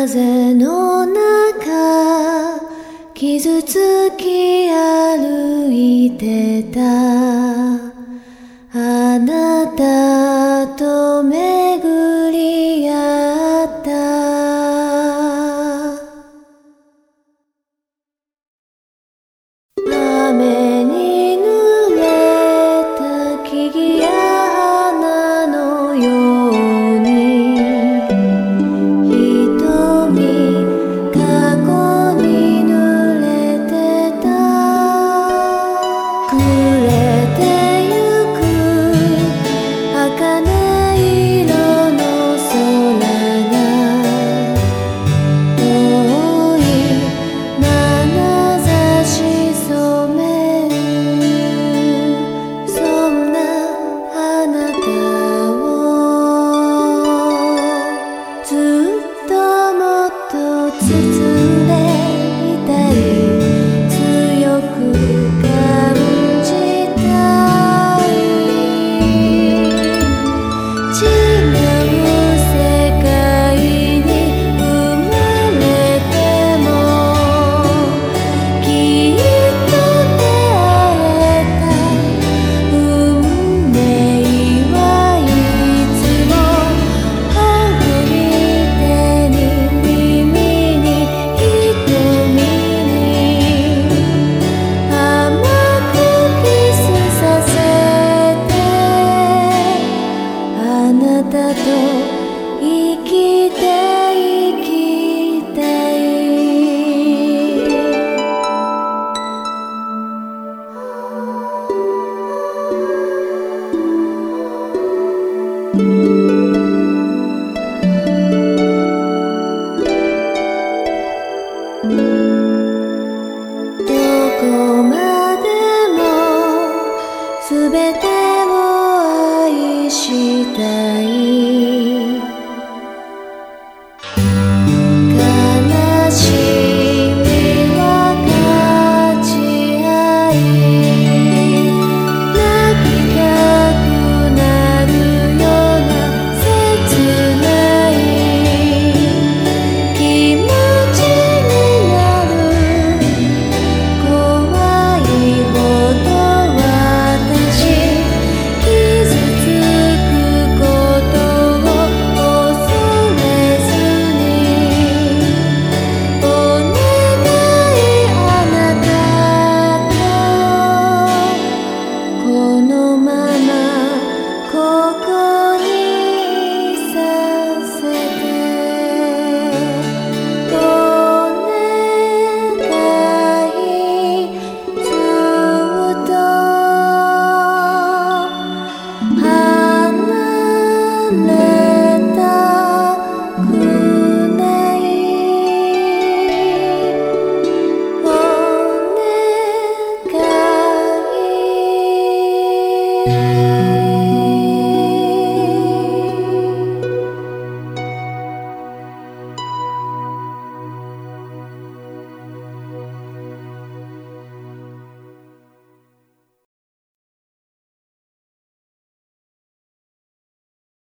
風の中傷つき歩いてた。あなたと巡り合った。雨こまでも全てを愛したい。know my